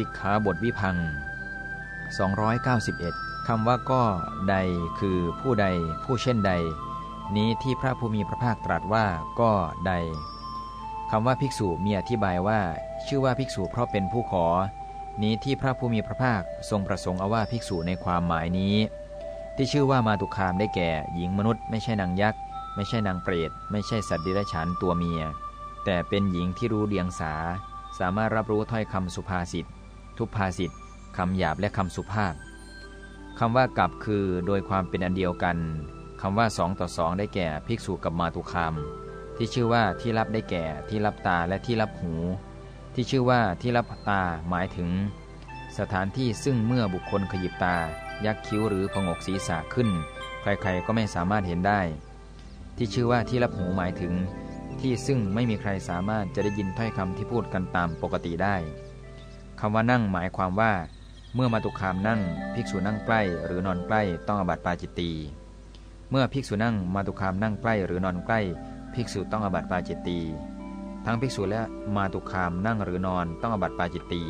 สิกขาบทวิพัง 291คำว่าก็ใดคือผู้ใดผู้เช่นใด นี้ที่พระภูมิพระภาคตรัสว่าก็ใดคำว่าภิกษุมีอธิบายว่า ชื่อว่าภิกษุเพราะเป็นผู้ขอ นี้ที่พระภูมิพระภาคทรงประสงค์เอาว่าภิกษุในความหมายนี้ ที่ชื่อว่ามาตุคามได้แก่ หญิงมนุษย์ไม่ใช่นางยักษ์ไม่ใช่นางเปรตไม่ใช่สัตว์ดิรัจฉานตัวเมีย แต่เป็นหญิงที่รู้เดียงสา สามารถรับรู้ถ้อยคำสุภาษิต ทุพภาษิตคำหยาบและคำสุภาพคำว่ากับคือโดยความเป็นอันเดียวกันคำว่าสองต่อสองได้แก่ภิกษุกับมาตุคามที่ชื่อว่าที่รับได้แก่ที่รับตาและที่รับหู ที่ชื่อว่าที่รับตาหมายถึง สถานที่ซึ่งเมื่อบุคคลขยิบตา ยักคิ้วหรือพงกศีรษะขึ้น ใครๆก็ไม่สามารถเห็นได้ ที่ชื่อว่าที่รับหูหมายถึง ที่ซึ่งไม่มีใครสามารถจะได้ยินถ้อยคำที่พูดกันตามปกติได้ คำว่านั่งหมายความว่า เมื่อมาตุคามนั่ง ภิกษุนั่งใกล้หรือนอนใกล้ต้องอบัติปาจิตตีเมื่อภิกษุนั่งมาตุคามนั่งใกล้หรือนอนใกล้ ภิกษุต้องอบัติปาจิตตีทั้งภิกษุและมาตุคามนั่งหรือนอนต้องอบัติปาจิตตี